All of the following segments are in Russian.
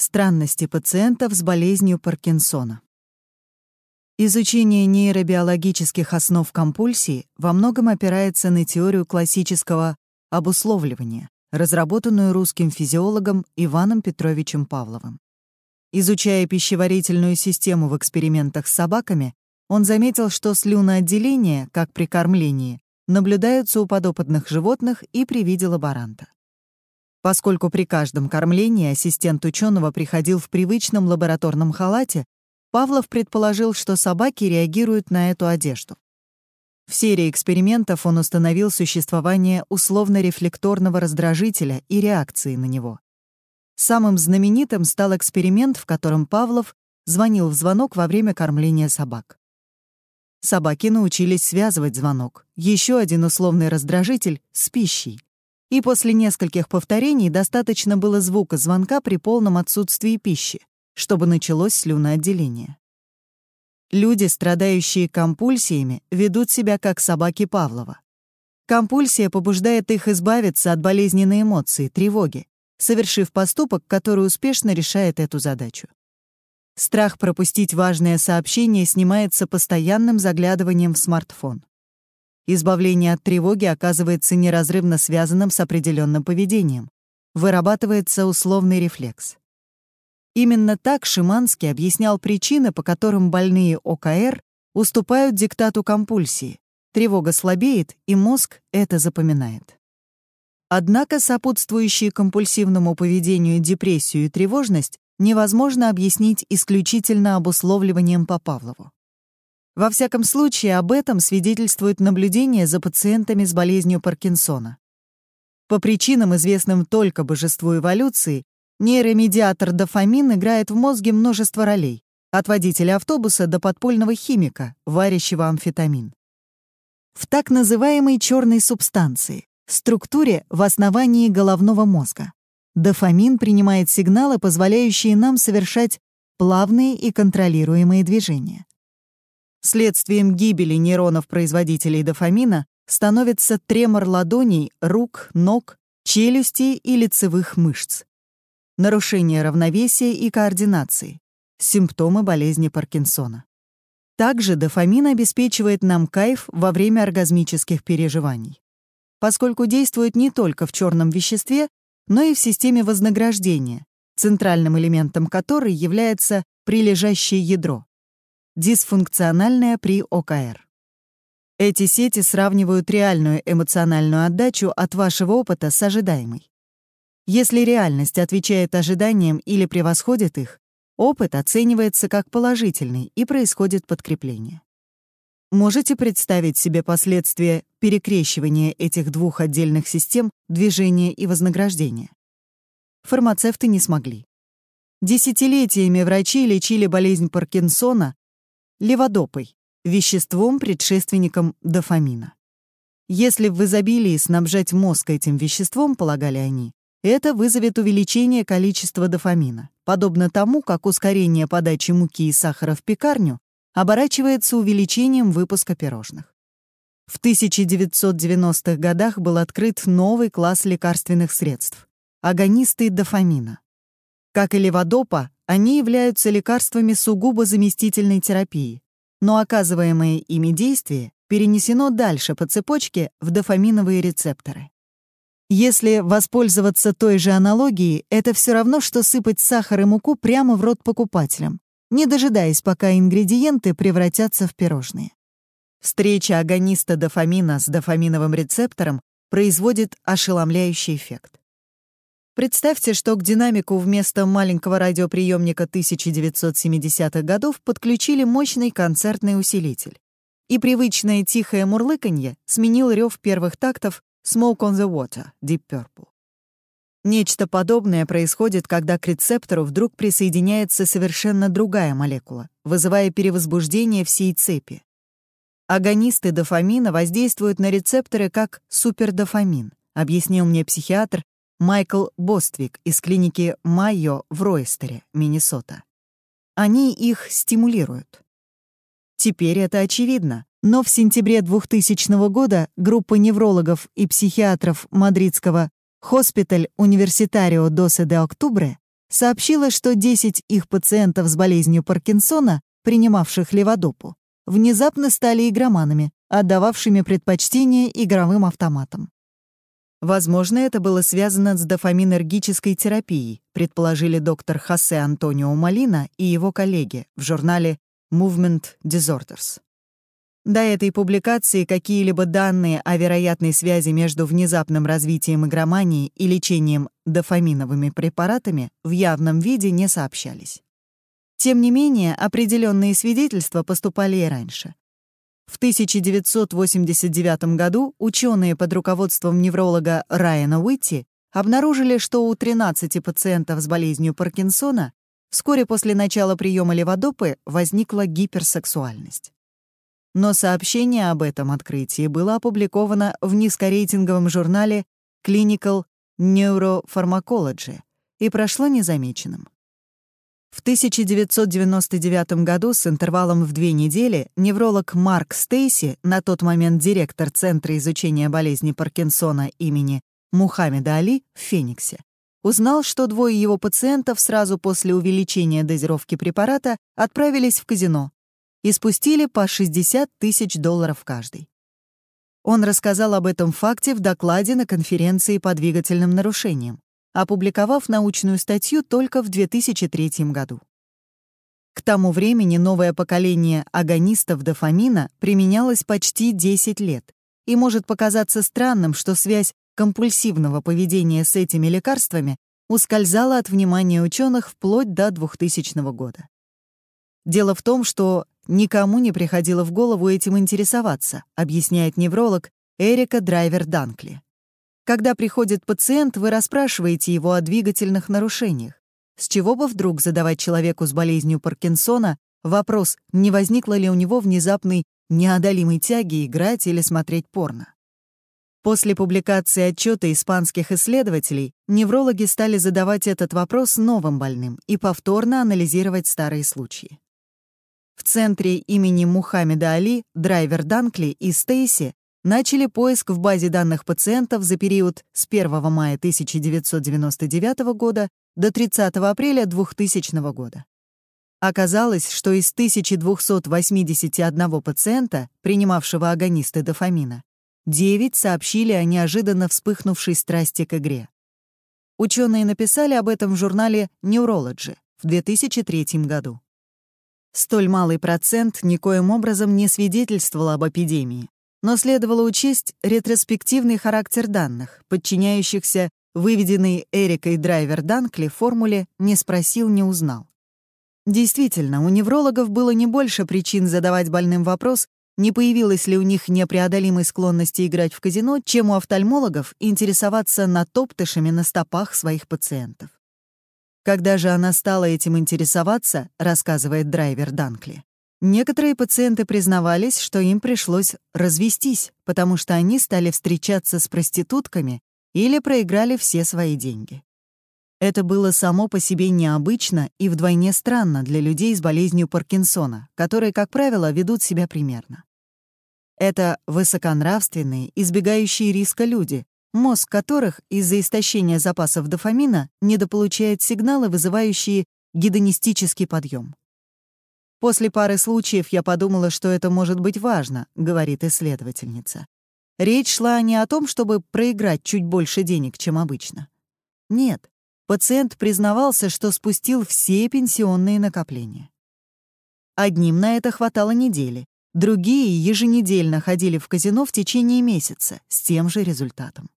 Странности пациентов с болезнью Паркинсона. Изучение нейробиологических основ компульсии во многом опирается на теорию классического обусловливания, разработанную русским физиологом Иваном Петровичем Павловым. Изучая пищеварительную систему в экспериментах с собаками, он заметил, что слюноотделения, как при кормлении, наблюдаются у подопытных животных и при виде лаборанта. Поскольку при каждом кормлении ассистент ученого приходил в привычном лабораторном халате, Павлов предположил, что собаки реагируют на эту одежду. В серии экспериментов он установил существование условно-рефлекторного раздражителя и реакции на него. Самым знаменитым стал эксперимент, в котором Павлов звонил в звонок во время кормления собак. Собаки научились связывать звонок, еще один условный раздражитель, с пищей. И после нескольких повторений достаточно было звука звонка при полном отсутствии пищи чтобы началось слюноотделение. Люди, страдающие компульсиями, ведут себя как собаки Павлова. Компульсия побуждает их избавиться от болезненной эмоции, тревоги, совершив поступок, который успешно решает эту задачу. Страх пропустить важное сообщение снимается постоянным заглядыванием в смартфон. Избавление от тревоги оказывается неразрывно связанным с определенным поведением. Вырабатывается условный рефлекс. Именно так Шиманский объяснял причины, по которым больные ОКР уступают диктату компульсии. Тревога слабеет, и мозг это запоминает. Однако сопутствующие компульсивному поведению депрессию и тревожность невозможно объяснить исключительно обусловливанием по Павлову. Во всяком случае, об этом свидетельствует наблюдение за пациентами с болезнью Паркинсона. По причинам, известным только божеству эволюции, Нейромедиатор дофамин играет в мозге множество ролей, от водителя автобуса до подпольного химика, варящего амфетамин. В так называемой черной субстанции, структуре в основании головного мозга, дофамин принимает сигналы, позволяющие нам совершать плавные и контролируемые движения. Следствием гибели нейронов-производителей дофамина становится тремор ладоней, рук, ног, челюсти и лицевых мышц. Нарушение равновесия и координации, симптомы болезни Паркинсона. Также дофамин обеспечивает нам кайф во время оргазмических переживаний, поскольку действует не только в черном веществе, но и в системе вознаграждения, центральным элементом которой является прилежащее ядро, дисфункциональное при ОКР. Эти сети сравнивают реальную эмоциональную отдачу от вашего опыта с ожидаемой. Если реальность отвечает ожиданиям или превосходит их, опыт оценивается как положительный и происходит подкрепление. Можете представить себе последствия перекрещивания этих двух отдельных систем движения и вознаграждения? Фармацевты не смогли. Десятилетиями врачи лечили болезнь Паркинсона леводопой, веществом, предшественником дофамина. Если в изобилии снабжать мозг этим веществом, полагали они, это вызовет увеличение количества дофамина, подобно тому, как ускорение подачи муки и сахара в пекарню оборачивается увеличением выпуска пирожных. В 1990-х годах был открыт новый класс лекарственных средств — агонисты дофамина. Как и леводопа, они являются лекарствами сугубо заместительной терапии, но оказываемое ими действие перенесено дальше по цепочке в дофаминовые рецепторы. Если воспользоваться той же аналогией, это все равно, что сыпать сахар и муку прямо в рот покупателям, не дожидаясь, пока ингредиенты превратятся в пирожные. Встреча агониста дофамина с дофаминовым рецептором производит ошеломляющий эффект. Представьте, что к динамику вместо маленького радиоприемника 1970-х годов подключили мощный концертный усилитель. И привычное тихое мурлыканье сменил рев первых тактов Smoke on the Water, Deep Purple. Нечто подобное происходит, когда к рецептору вдруг присоединяется совершенно другая молекула, вызывая перевозбуждение всей цепи. Агонисты дофамина воздействуют на рецепторы как супердофамин, объяснил мне психиатр Майкл Боствик из клиники Майо в Рочестере, Миннесота. Они их стимулируют. Теперь это очевидно. Но в сентябре 2000 года группа неврологов и психиатров мадридского «Hospital Universitario Doce de Octubre» сообщила, что 10 их пациентов с болезнью Паркинсона, принимавших леводопу, внезапно стали игроманами, отдававшими предпочтение игровым автоматам. Возможно, это было связано с дофаминергической терапией, предположили доктор Хосе Антонио Малина и его коллеги в журнале Movement Disorders. До этой публикации какие-либо данные о вероятной связи между внезапным развитием игромании и лечением дофаминовыми препаратами в явном виде не сообщались. Тем не менее, определенные свидетельства поступали и раньше. В 1989 году ученые под руководством невролога Райана Уитти обнаружили, что у 13 пациентов с болезнью Паркинсона вскоре после начала приема леводопы возникла гиперсексуальность. Но сообщение об этом открытии было опубликовано в низкорейтинговом журнале Clinical Neuropharmacology и прошло незамеченным. В 1999 году с интервалом в две недели невролог Марк Стейси, на тот момент директор Центра изучения болезни Паркинсона имени Мухаммеда Али в Фениксе, узнал, что двое его пациентов сразу после увеличения дозировки препарата отправились в казино и спустили по 60 тысяч долларов каждый. Он рассказал об этом факте в докладе на конференции по двигательным нарушениям, опубликовав научную статью только в 2003 году. К тому времени новое поколение агонистов дофамина применялось почти 10 лет, и может показаться странным, что связь компульсивного поведения с этими лекарствами ускользала от внимания ученых вплоть до 2000 года. Дело в том, что никому не приходило в голову этим интересоваться, объясняет невролог Эрика Драйвер-Данкли. Когда приходит пациент, вы расспрашиваете его о двигательных нарушениях. С чего бы вдруг задавать человеку с болезнью Паркинсона вопрос, не возникло ли у него внезапной неодолимой тяги играть или смотреть порно? После публикации отчета испанских исследователей неврологи стали задавать этот вопрос новым больным и повторно анализировать старые случаи. В центре имени Мухаммеда Али драйвер Данкли и Стейси начали поиск в базе данных пациентов за период с 1 мая 1999 года до 30 апреля 2000 года. Оказалось, что из 1281 пациента, принимавшего агонисты дофамина, 9 сообщили о неожиданно вспыхнувшей страсти к игре. Ученые написали об этом в журнале Neurology в 2003 году. Столь малый процент никоим образом не свидетельствовал об эпидемии, но следовало учесть ретроспективный характер данных, подчиняющихся выведенной Эрикой Драйвер Данкли формуле «не спросил, не узнал». Действительно, у неврологов было не больше причин задавать больным вопрос, не появилась ли у них непреодолимой склонности играть в казино, чем у офтальмологов интересоваться натоптышами на стопах своих пациентов. Когда же она стала этим интересоваться, рассказывает драйвер Данкли, Некоторые пациенты признавались, что им пришлось развестись, потому что они стали встречаться с проститутками или проиграли все свои деньги. Это было само по себе необычно и вдвойне странно для людей с болезнью Паркинсона, которые, как правило, ведут себя примерно. Это высоконравственные, избегающие риска люди, мозг которых из-за истощения запасов дофамина недополучает сигналы, вызывающие гедонистический подъем. После пары случаев я подумала, что это может быть важно, говорит исследовательница. Речь шла не о том, чтобы проиграть чуть больше денег, чем обычно. Нет, пациент признавался, что спустил все пенсионные накопления. Одним на это хватало недели, другие еженедельно ходили в казино в течение месяца с тем же результатом.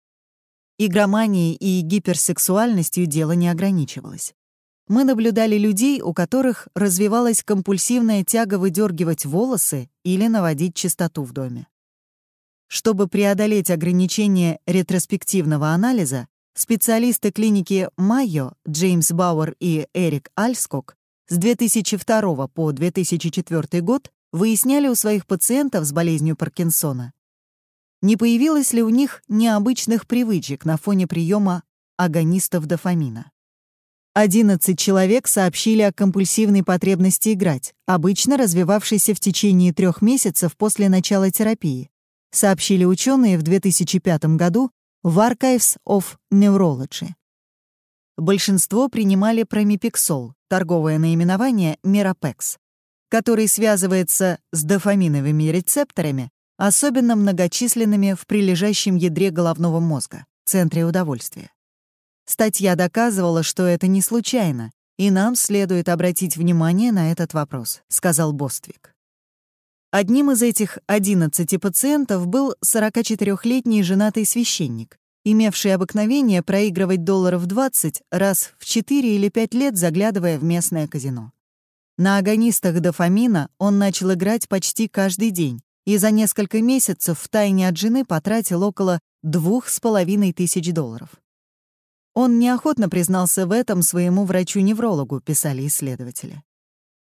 Игроманией и гиперсексуальностью дело не ограничивалось мы наблюдали людей, у которых развивалась компульсивная тяга выдергивать волосы или наводить чистоту в доме. Чтобы преодолеть ограничения ретроспективного анализа, специалисты клиники Майо Джеймс Бауэр и Эрик Альскок с 2002 по 2004 год выясняли у своих пациентов с болезнью Паркинсона, не появилось ли у них необычных привычек на фоне приема агонистов дофамина. 11 человек сообщили о компульсивной потребности играть, обычно развивавшейся в течение трех месяцев после начала терапии, сообщили ученые в 2005 году в Archives of Neurology. большинство принимали промипиксол, торговое наименование Мирапекс, который связывается с дофаминовыми рецепторами, особенно многочисленными в прилежащем ядре головного мозга, центре удовольствия. Статья доказывала, что это не случайно, и нам следует обратить внимание на этот вопрос, сказал Боствик. Одним из этих 11 пациентов был 44-летний женатый священник, имевший обыкновение проигрывать долларов 20 раз в 4 или 5 лет, заглядывая в местное казино. На агонистах дофамина он начал играть почти каждый день и за несколько месяцев в тайне от жены потратил около двух с половиной тысяч долларов. Он неохотно признался в этом своему врачу-неврологу, писали исследователи.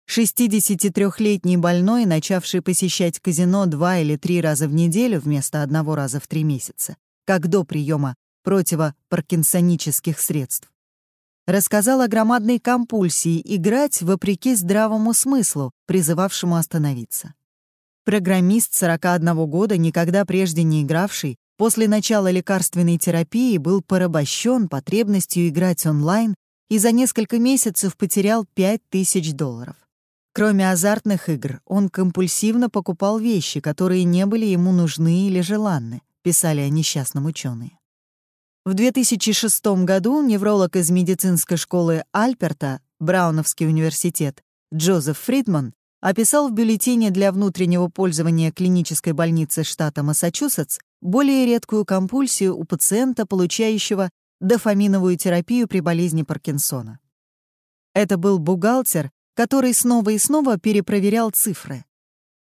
63-летний больной, начавший посещать казино два или три раза в неделю вместо одного раза в три месяца, как до приема противопаркинсонических средств, рассказал о громадной компульсии играть вопреки здравому смыслу, призывавшему остановиться. Программист 41 года, никогда прежде не игравший, после начала лекарственной терапии был порабощен потребностью играть онлайн и за несколько месяцев потерял 5000 долларов. Кроме азартных игр, он компульсивно покупал вещи, которые не были ему нужны или желанны, писали о несчастном ученые. В 2006 году невролог из медицинской школы Альперта, Брауновский университет, Джозеф Фридман описал в бюллетене для внутреннего пользования клинической больницы штата Массачусетс более редкую компульсию у пациента, получающего дофаминовую терапию при болезни Паркинсона. Это был бухгалтер, который снова и снова перепроверял цифры.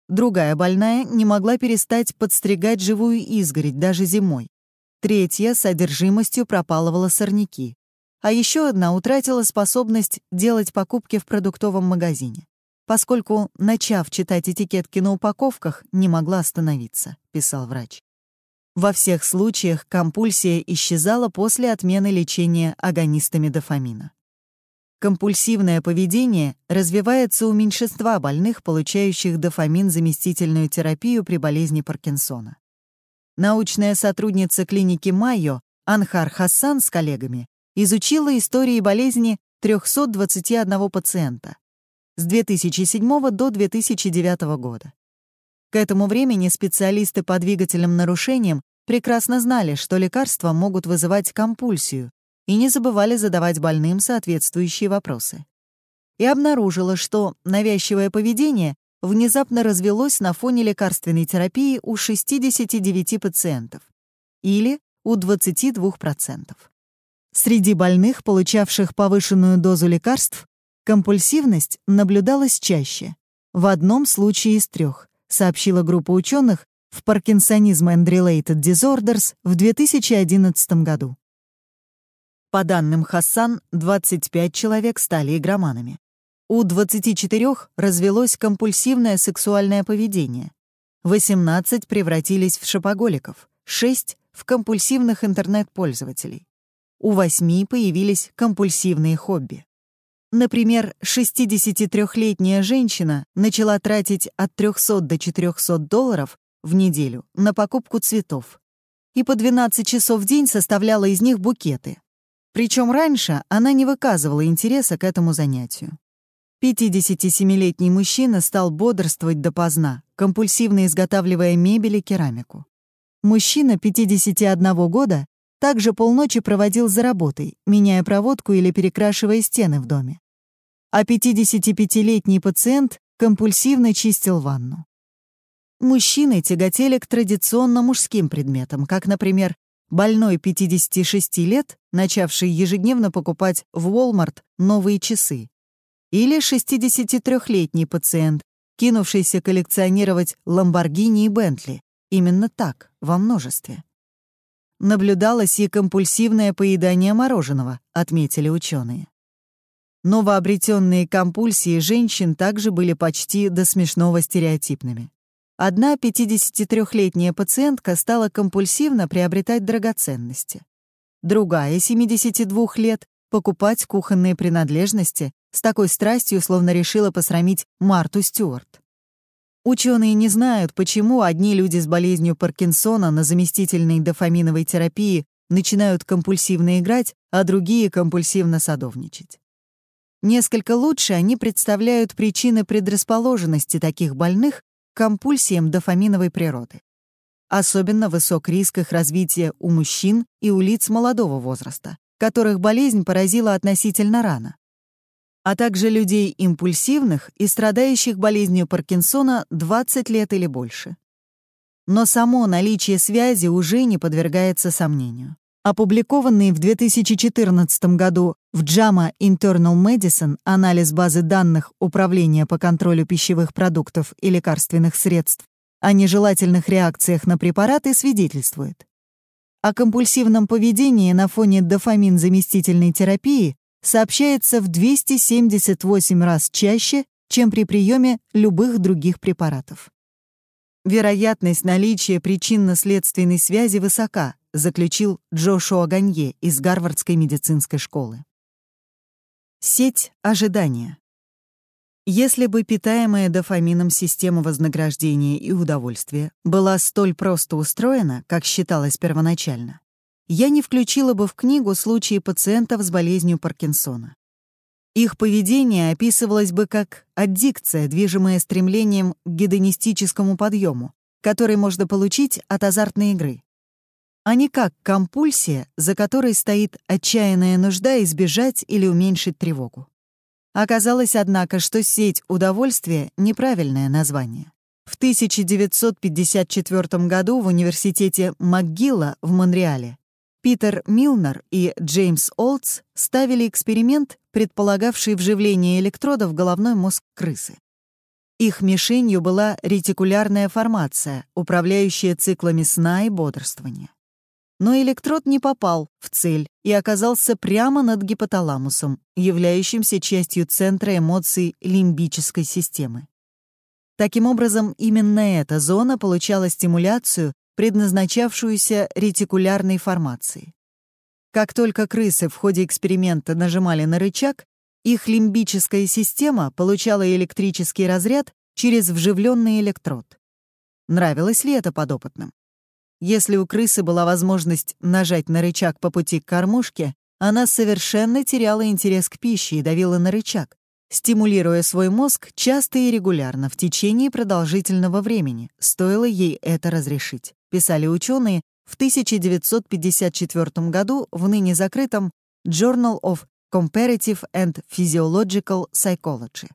Другая больная не могла перестать подстригать живую изгородь даже зимой. Третья с содержимостью пропалывала сорняки. А еще одна утратила способность делать покупки в продуктовом магазине, поскольку, начав читать этикетки на упаковках, не могла остановиться, писал врач. Во всех случаях компульсия исчезала после отмены лечения агонистами дофамина. Компульсивное поведение развивается у меньшинства больных, получающих дофамин-заместительную терапию при болезни Паркинсона. Научная сотрудница клиники Майо Анхар Хассан с коллегами изучила истории болезни 321 пациента с 2007 до 2009 года. К этому времени специалисты по двигательным нарушениям прекрасно знали, что лекарства могут вызывать компульсию, и не забывали задавать больным соответствующие вопросы. И обнаружила, что навязчивое поведение внезапно развелось на фоне лекарственной терапии у 69 пациентов или у 22%. Среди больных, получавших повышенную дозу лекарств, компульсивность наблюдалась чаще, в одном случае из трех, сообщила группа ученых в Parkinsonism and Related Disorders в 2011 году. По данным Хассан, 25 человек стали игроманами. У 24 развелось компульсивное сексуальное поведение. 18 превратились в шопоголиков, 6 — в компульсивных интернет-пользователей. У 8 появились компульсивные хобби. Например, 63-летняя женщина начала тратить от 300 до 400 долларов в неделю на покупку цветов и по 12 часов в день составляла из них букеты. Причем раньше она не выказывала интереса к этому занятию. 57-летний мужчина стал бодрствовать допоздна, компульсивно изготавливая мебель и керамику. Мужчина 51 года также полночи проводил за работой, меняя проводку или перекрашивая стены в доме. А 55-летний пациент компульсивно чистил ванну. Мужчины тяготели к традиционно мужским предметам, как, например, больной 56 лет, начавший ежедневно покупать в Walmart новые часы, или 63-летний пациент, кинувшийся коллекционировать Ламборгини и Бентли. Именно так, во множестве. Наблюдалось и компульсивное поедание мороженого, отметили ученые. Новообретенные компульсии женщин также были почти до смешного стереотипными. Одна 53-летняя пациентка стала компульсивно приобретать драгоценности. Другая, 72 лет, покупать кухонные принадлежности с такой страстью, словно решила посрамить Марту Стюарт. Ученые не знают, почему одни люди с болезнью Паркинсона на заместительной дофаминовой терапии начинают компульсивно играть, а другие компульсивно садовничать. Несколько лучше они представляют причины предрасположенности таких больных компульсиям дофаминовой природы. Особенно высок риск их развития у мужчин и у лиц молодого возраста, которых болезнь поразила относительно рано, а также людей импульсивных и страдающих болезнью Паркинсона 20 лет или больше. Но само наличие связи уже не подвергается сомнению. Опубликованный в 2014 году в JAMA Internal Medicine анализ базы данных Управления по контролю пищевых продуктов и лекарственных средств о нежелательных реакциях на препараты свидетельствует. О компульсивном поведении на фоне дофамин-заместительной терапии сообщается в 278 раз чаще, чем при приеме любых других препаратов. Вероятность наличия причинно-следственной связи высока, заключил Джошуа Ганье из Гарвардской медицинской школы. Сеть ожидания. Если бы питаемая дофамином система вознаграждения и удовольствия была столь просто устроена, как считалось первоначально, я не включила бы в книгу случаи пациентов с болезнью Паркинсона. Их поведение описывалось бы как аддикция, движимая стремлением к гедонистическому подъему, который можно получить от азартной игры а не как компульсия, за которой стоит отчаянная нужда избежать или уменьшить тревогу. Оказалось, однако, что сеть удовольствия — неправильное название. В 1954 году в университете МcGill в Монреале Питер Милнер и Джеймс Олдс ставили эксперимент, предполагавший вживление электрода в головной мозг крысы. Их мишенью была ретикулярная формация, управляющая циклами сна и бодрствования но электрод не попал в цель и оказался прямо над гипоталамусом, являющимся частью центра эмоций лимбической системы. Таким образом, именно эта зона получала стимуляцию, предназначавшуюся ретикулярной формацией. Как только крысы в ходе эксперимента нажимали на рычаг, их лимбическая система получала электрический разряд через вживленный электрод. Нравилось ли это подопытным? Если у крысы была возможность нажать на рычаг по пути к кормушке, она совершенно теряла интерес к пище и давила на рычаг, стимулируя свой мозг часто и регулярно в течение продолжительного времени, стоило ей это разрешить, писали ученые в 1954 году в ныне закрытом Journal of Comparative and Physiological Psychology.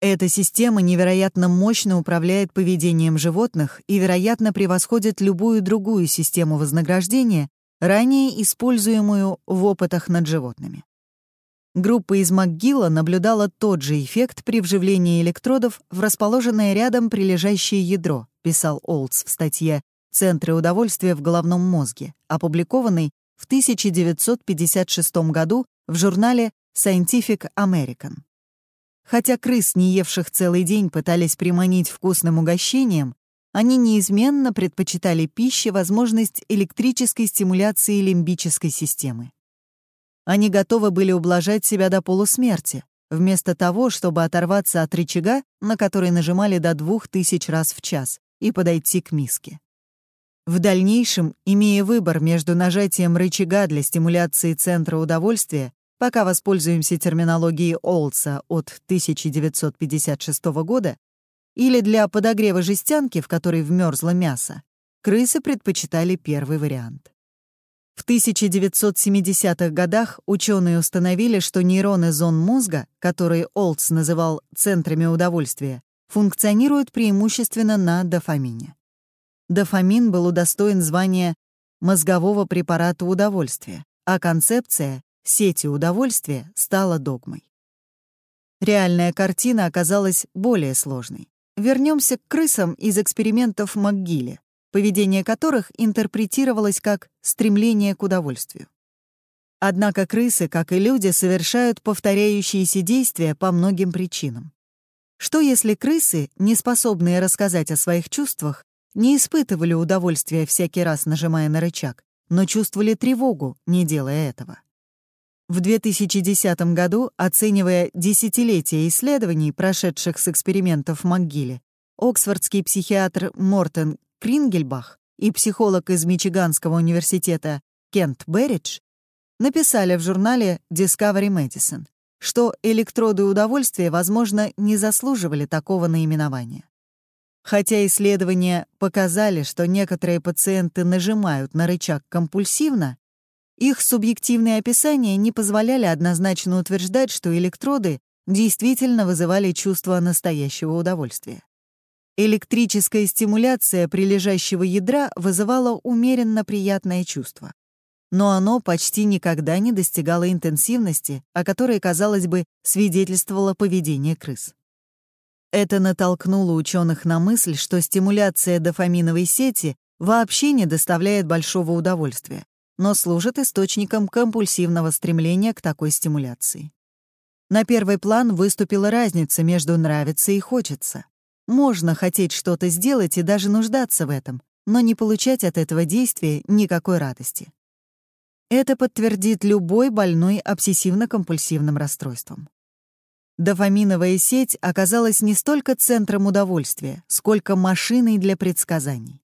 Эта система невероятно мощно управляет поведением животных и, вероятно, превосходит любую другую систему вознаграждения, ранее используемую в опытах над животными. Группа из МакГилла наблюдала тот же эффект при вживлении электродов в расположенное рядом прилежащее ядро, писал Олдс в статье «Центры удовольствия в головном мозге», опубликованной в 1956 году в журнале Scientific American. Хотя крыс, не евших целый день, пытались приманить вкусным угощением, они неизменно предпочитали пище возможность электрической стимуляции лимбической системы. Они готовы были ублажать себя до полусмерти, вместо того, чтобы оторваться от рычага, на который нажимали до двух тысяч раз в час, и подойти к миске. В дальнейшем, имея выбор между нажатием рычага для стимуляции центра удовольствия Пока воспользуемся терминологией Олдса от 1956 года, или для подогрева жестянки, в которой вмерзло мясо, крысы предпочитали первый вариант. В 1970-х годах ученые установили, что нейроны зон мозга, которые Олдс называл центрами удовольствия, функционируют преимущественно на дофамине. Дофамин был удостоен звания мозгового препарата удовольствия, а концепция сети удовольствия стала догмой. Реальная картина оказалась более сложной. Вернемся к крысам из экспериментов МакГилли, поведение которых интерпретировалось как стремление к удовольствию. Однако крысы, как и люди, совершают повторяющиеся действия по многим причинам. Что если крысы, не способные рассказать о своих чувствах, не испытывали удовольствия всякий раз, нажимая на рычаг, но чувствовали тревогу, не делая этого? В 2010 году, оценивая десятилетия исследований, прошедших с экспериментов в МакГилле, оксфордский психиатр Мортен Крингельбах и психолог из Мичиганского университета Кент Берридж написали в журнале Discovery Medicine, что электроды удовольствия, возможно, не заслуживали такого наименования. Хотя исследования показали, что некоторые пациенты нажимают на рычаг компульсивно, их субъективные описания не позволяли однозначно утверждать, что электроды действительно вызывали чувство настоящего удовольствия. Электрическая стимуляция прилежащего ядра вызывала умеренно приятное чувство. Но оно почти никогда не достигало интенсивности, о которой, казалось бы, свидетельствовало поведение крыс. Это натолкнуло ученых на мысль, что стимуляция дофаминовой сети вообще не доставляет большого удовольствия, но служит источником компульсивного стремления к такой стимуляции. На первый план выступила разница между «нравится» и «хочется». Можно хотеть что-то сделать и даже нуждаться в этом, но не получать от этого действия никакой радости. Это подтвердит любой больной обсессивно-компульсивным расстройством. Дофаминовая сеть оказалась не столько центром удовольствия, сколько машиной для предсказаний.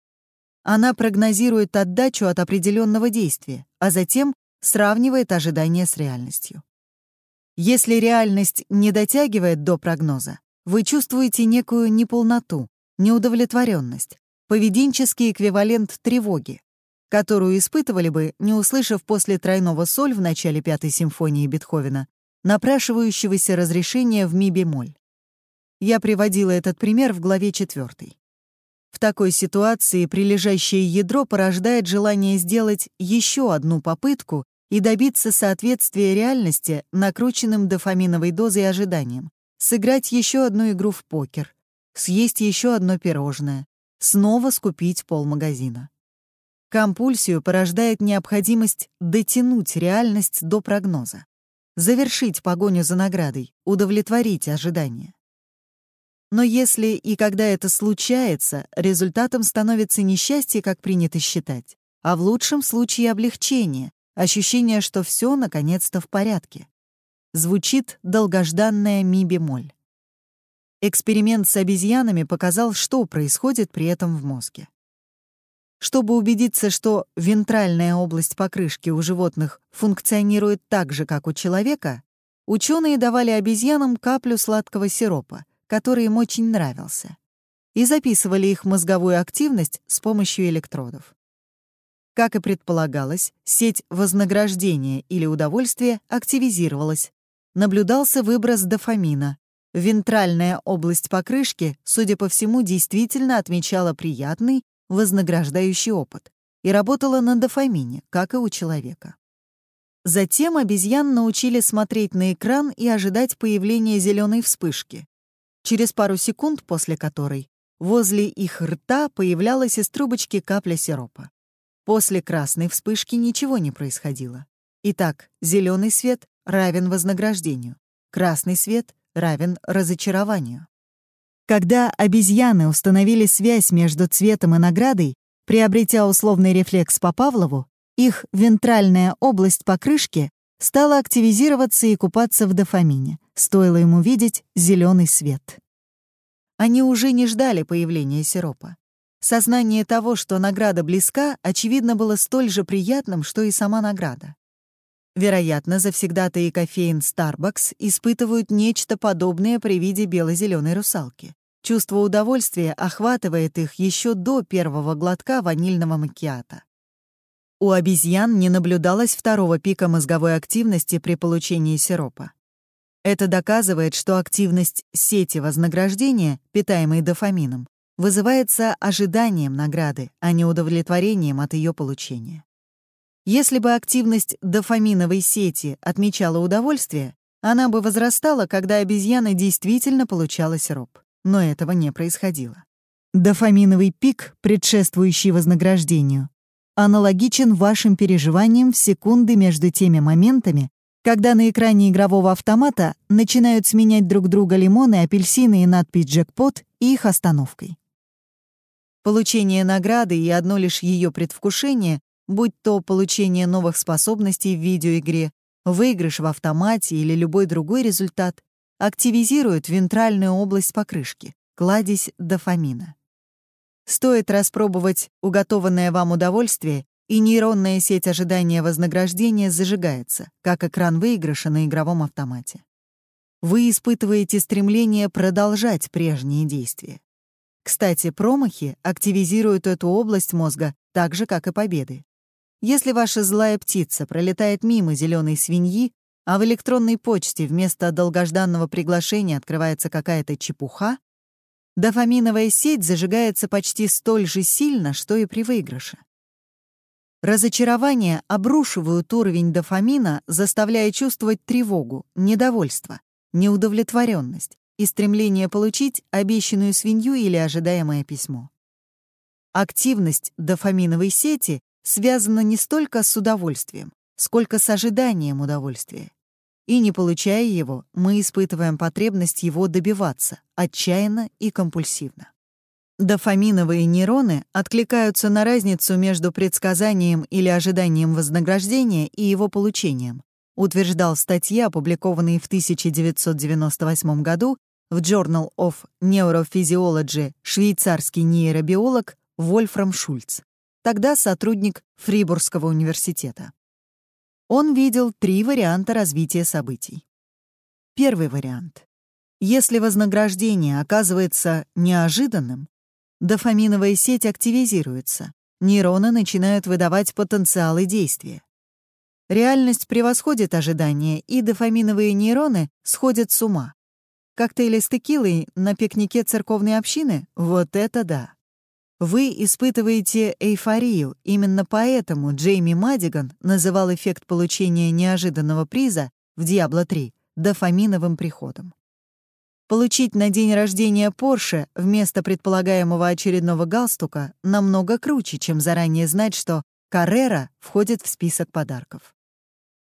Она прогнозирует отдачу от определенного действия, а затем сравнивает ожидания с реальностью. Если реальность не дотягивает до прогноза, вы чувствуете некую неполноту, неудовлетворенность, поведенческий эквивалент тревоги, которую испытывали бы, не услышав после тройного соль в начале пятой симфонии Бетховена, напрашивающегося разрешения в ми-бемоль. Я приводила этот пример в главе 4. В такой ситуации прилежащее ядро порождает желание сделать еще одну попытку и добиться соответствия реальности накрученным дофаминовой дозой ожиданиям, сыграть еще одну игру в покер, съесть еще одно пирожное, снова скупить полмагазина. Компульсию порождает необходимость дотянуть реальность до прогноза, завершить погоню за наградой, удовлетворить ожидания. Но если и когда это случается, результатом становится не счастье, как принято считать, а в лучшем случае облегчение, Ощущение, что все наконец-то в порядке. Звучит долгожданная ми-бемоль. Эксперимент с обезьянами показал, что происходит при этом в мозге. Чтобы убедиться, что вентральная область покрышки у животных функционирует так же, как у человека, ученые давали обезьянам каплю сладкого сиропа, который им очень нравился, и записывали их мозговую активность с помощью электродов. Как и предполагалось, сеть вознаграждения или удовольствия активизировалась. Наблюдался выброс дофамина. Вентральная область покрышки, судя по всему, действительно отмечала приятный, вознаграждающий опыт и работала на дофамине, как и у человека. Затем обезьян научили смотреть на экран и ожидать появления зеленой вспышки, через пару секунд после которой возле их рта появлялась из трубочки капля сиропа. После красной вспышки ничего не происходило. Итак, зеленый свет равен вознаграждению, красный свет равен разочарованию. Когда обезьяны установили связь между цветом и наградой, приобретя условный рефлекс по Павлову, их вентральная область покрышки стала активизироваться и купаться в дофамине, стоило ему видеть зеленый свет. Они уже не ждали появления сиропа. Сознание того, что награда близка, очевидно, было столь же приятным, что и сама награда. Вероятно, завсегдатые кофеин Starbucks испытывают нечто подобное при виде бело-зеленой русалки. Чувство удовольствия охватывает их еще до первого глотка ванильного макиата. У обезьян не наблюдалось второго пика мозговой активности при получении сиропа. Это доказывает, что активность сети вознаграждения, питаемой дофамином, вызывается ожиданием награды, а не удовлетворением от ее получения. Если бы активность дофаминовой сети отмечала удовольствие, она бы возрастала, когда обезьяна действительно получала сироп. Но этого не происходило. Дофаминовый пик, предшествующий вознаграждению, аналогичен вашим переживаниям в секунды между теми моментами, когда на экране игрового автомата начинают сменять друг друга лимоны, апельсины и надпись «Джекпот» и их остановкой. Получение награды и одно лишь ее предвкушение, будь то получение новых способностей в видеоигре, выигрыш в автомате или любой другой результат, активизирует вентральную область покрышки, кладезь дофамина. Стоит распробовать уготованное вам удовольствие, и нейронная сеть ожидания вознаграждения зажигается, как экран выигрыша на игровом автомате. Вы испытываете стремление продолжать прежние действия. Кстати, промахи активизируют эту область мозга так же, как и победы. Если ваша злая птица пролетает мимо зеленой свиньи, а в электронной почте вместо долгожданного приглашения открывается какая-то чепуха, дофаминовая сеть зажигается почти столь же сильно, что и при выигрыше. Разочарования обрушивают уровень дофамина, заставляя чувствовать тревогу, недовольство, неудовлетворенность и стремление получить обещанную свинью или ожидаемое письмо. Активность дофаминовой сети связана не столько с удовольствием, сколько с ожиданием удовольствия. И не получая его, мы испытываем потребность его добиваться, отчаянно и компульсивно. Дофаминовые нейроны откликаются на разницу между предсказанием или ожиданием вознаграждения и его получением, утверждал в статье, опубликованной в 1998 году в Journal of Neurophysiology швейцарский нейробиолог Вольфрам Шульц тогда сотрудник Фрибургского университета. Он видел три варианта развития событий. Первый вариант. Если вознаграждение оказывается неожиданным, дофаминовая сеть активизируется, нейроны начинают выдавать потенциалы действия. Реальность превосходит ожидания, и дофаминовые нейроны сходят с ума. Коктейли с текилой на пикнике церковной общины — вот это да! Вы испытываете эйфорию. Именно поэтому Джейми Мадиган называл эффект получения неожиданного приза в «Диабло 3» дофаминовым приходом. Получить на день рождения Порше вместо предполагаемого очередного галстука намного круче, чем заранее знать, что Каррера входит в список подарков.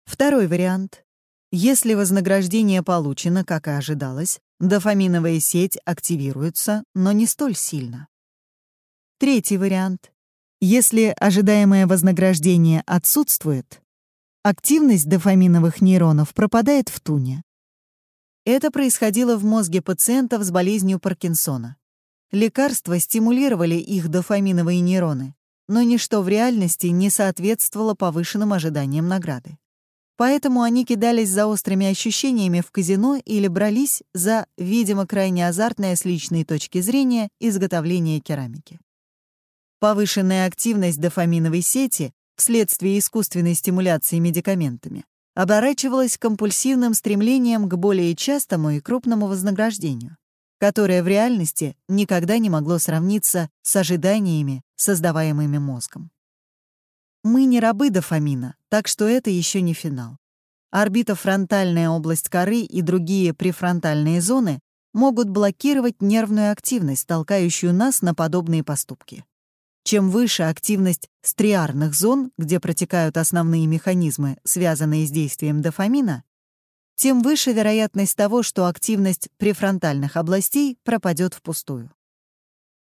Второй вариант. Если вознаграждение получено, как и ожидалось, дофаминовая сеть активируется, но не столь сильно. Третий вариант. Если ожидаемое вознаграждение отсутствует, активность дофаминовых нейронов пропадает в туне. Это происходило в мозге пациентов с болезнью Паркинсона. Лекарства стимулировали их дофаминовые нейроны, но ничто в реальности не соответствовало повышенным ожиданиям награды. Поэтому они кидались за острыми ощущениями в казино или брались за, видимо, крайне азартное с личной точки зрения, изготовление керамики. Повышенная активность дофаминовой сети вследствие искусственной стимуляции медикаментами оборачивалась компульсивным стремлением к более частому и крупному вознаграждению, которое в реальности никогда не могло сравниться с ожиданиями, создаваемыми мозгом. Мы не рабы дофамина, так что это еще не финал. Орбитофронтальная область коры и другие префронтальные зоны могут блокировать нервную активность, толкающую нас на подобные поступки. Чем выше активность стриарных зон, где протекают основные механизмы, связанные с действием дофамина, тем выше вероятность того, что активность префронтальных областей пропадет впустую.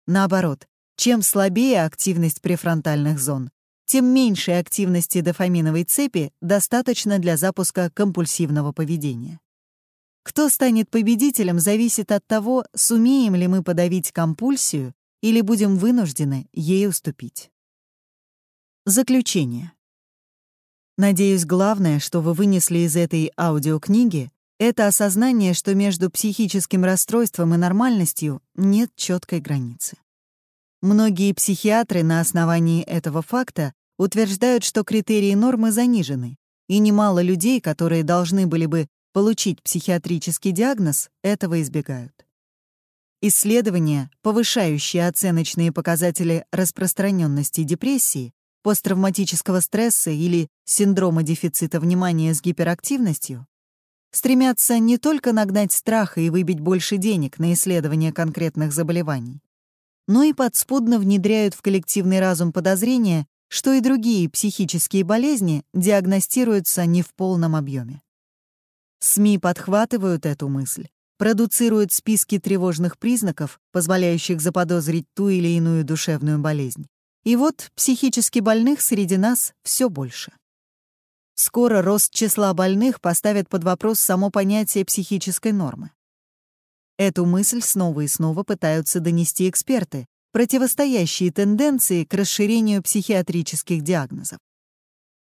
Наоборот, чем слабее активность префронтальных зон, тем меньше активности дофаминовой цепи достаточно для запуска компульсивного поведения. Кто станет победителем, зависит от того, сумеем ли мы подавить компульсию или будем вынуждены ей уступить. Заключение. Надеюсь, главное, что вы вынесли из этой аудиокниги, это осознание, что между психическим расстройством и нормальностью нет четкой границы. Многие психиатры на основании этого факта утверждают, что критерии нормы занижены, и немало людей, которые должны были бы получить психиатрический диагноз, этого избегают. Исследования, повышающие оценочные показатели распространенности депрессии, посттравматического стресса или синдрома дефицита внимания с гиперактивностью, стремятся не только нагнать страха и выбить больше денег на исследование конкретных заболеваний, но и подспудно внедряют в коллективный разум подозрения, что и другие психические болезни диагностируются не в полном объеме. СМИ подхватывают эту мысль продуцирует списки тревожных признаков, позволяющих заподозрить ту или иную душевную болезнь. И вот психически больных среди нас все больше. Скоро рост числа больных поставит под вопрос само понятие психической нормы. Эту мысль снова и снова пытаются донести эксперты, противостоящие тенденции к расширению психиатрических диагнозов.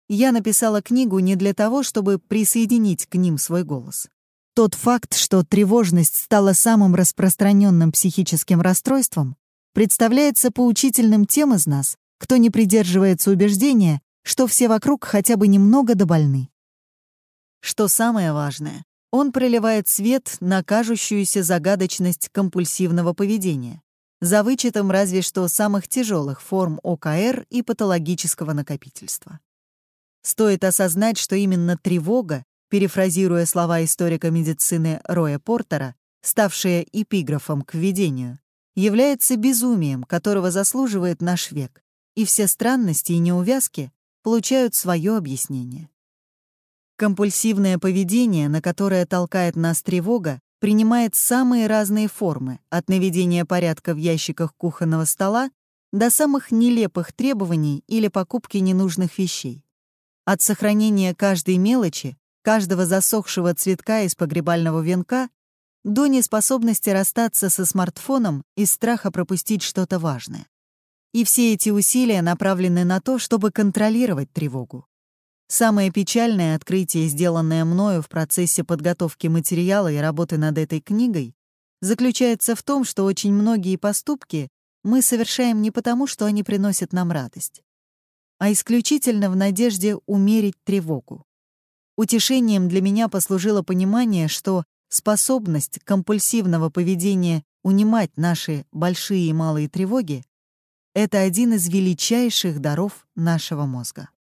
Я написала книгу не для того, чтобы присоединить к ним свой голос. Тот факт, что тревожность стала самым распространенным психическим расстройством, представляется поучительным тем из нас, кто не придерживается убеждения, что все вокруг хотя бы немного добольны. Что самое важное, он проливает свет на кажущуюся загадочность компульсивного поведения, за вычетом разве что самых тяжелых форм ОКР и патологического накопительства. Стоит осознать, что именно тревога, перефразируя слова историка медицины Роя Портера, ставшая эпиграфом к введению, является безумием, которого заслуживает наш век, и все странности и неувязки получают свое объяснение. Компульсивное поведение, на которое толкает нас тревога, принимает самые разные формы, от наведения порядка в ящиках кухонного стола до самых нелепых требований или покупки ненужных вещей. От сохранения каждой мелочи, каждого засохшего цветка из погребального венка до неспособности расстаться со смартфоном из страха пропустить что-то важное. И все эти усилия направлены на то, чтобы контролировать тревогу. Самое печальное открытие, сделанное мною в процессе подготовки материала и работы над этой книгой, заключается в том, что очень многие поступки мы совершаем не потому, что они приносят нам радость, а исключительно в надежде умерить тревогу. Утешением для меня послужило понимание, что способность компульсивного поведения унимать наши большие и малые тревоги — это один из величайших даров нашего мозга.